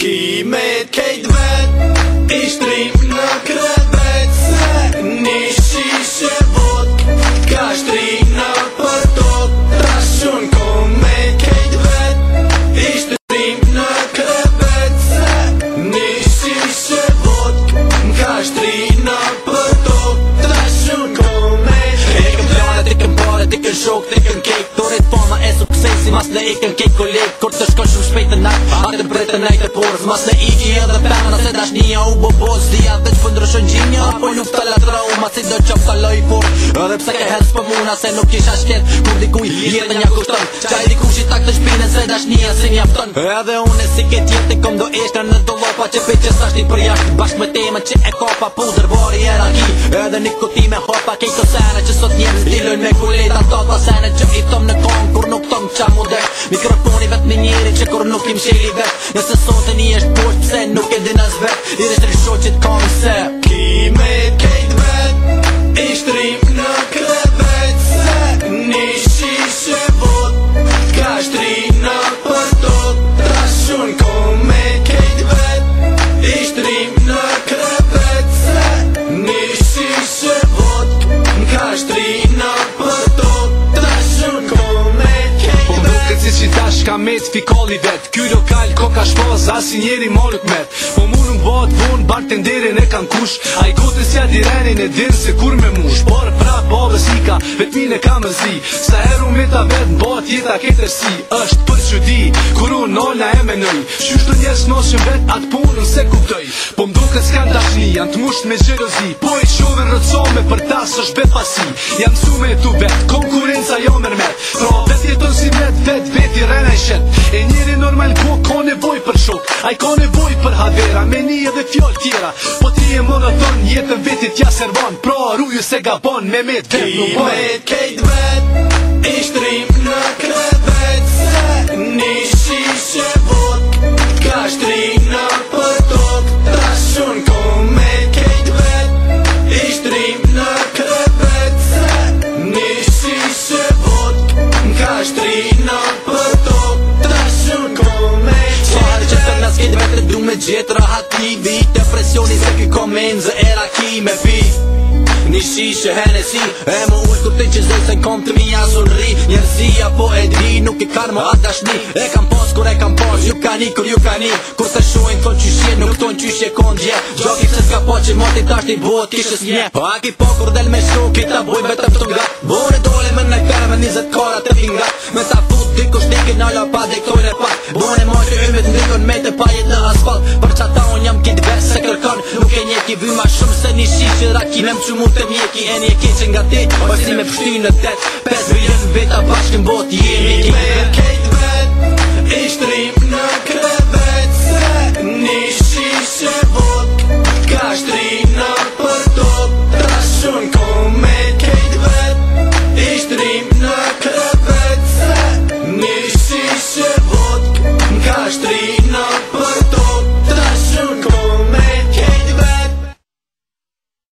Ki me t'kejt vet Ishtri në krevet Se një shishe vot Ka shtri në përtot Ta shun ko me t'kejt vet Ishtri në krevet Se një shishe vot Ka shtri në përtot Ta shun ko me t'kejt vet mas në ikën në kejt kolegë Kur të shkon shumë shpejt në nakë Atë të mbretë në ajtë të porës Mas në ikë i edhe pëmë Nëse dash një au bo bos Dija dhe që pëndrë shën gjinja Apo lufta la trauma Si do qëpë sa loj por Edhe pse ke hëtë për muna Se nuk kisha shket Kur dikuj i edhe një kushton Qa i dikuj që tak të shpinë Nëse dash një asë një afton Edhe une si ke tjetë Kom do eshtë në të lopa Që pe që sashti për jashtë Bashk me teme që e kopa Puzër vori e raki Edhe nikotime hopa Kejto sene që sot njëm Stilojnë me kulit Ato sene që i tom Mikrofoni vetë me njëri që kur nuk im qeli vetë Nëse sotën i është poshtë pëse nuk e din as vetë I dhe shtërë shoqit ka nëse Kime si tash ka met fikolli vet Ky lokal ko ka shpoz, asi njeri morët met Po munë më bëhet vun, bartenderin e kan kush A i gotën si adirenin e dirë se kur me mush Borë pra bove si ka, vet mine ka më zi Sa heru me ta vet, më bëhet jeta si është për që di, kur unë nolla e me nëj Qysh të njës vet, atë punën se kuptoj Po më duke s'ka dashni, janë të mushë me gjerozi Po i qove rëcome, për ta së shbe pasi Janë sume me tu vet, kom A i ka nevoj për havera, meni edhe fjoll tjera Po ti e monoton, jetën vetit ja servon Pra rruju se gabon, me me të kem nuk bon Ti me kejt vet, ishtrim në kret Jetë rahat një vit e presjoni se ki komen zë e raki me fi Një shishë e si E më ujtë kërti që zëjtë se në kom të mi asur ri Njërësia po e dhri nuk i karë më atë E kam pos kur e kam pos, Ju kani kur ju kani Kur të shuën të konë qyshje nuk tonë qyshje konë dje Gjo ki qësë po që më të tashtë i buë të kishës Pa po ki po kur del me shu Kita buj me të pëtë nga Bore dole me në kërëve njëzët korat që mund të mjeki E një që nga ti, pa si me pështy në det Pes vjetën vetë bashkë në botë jemi Me kejt vet, i shtrim në krevet Se një shishe vot, ka shtrim në për top Ta shumë ko me e kejt vet, i shtrim në krevet Se një shishe vot, ka shtrim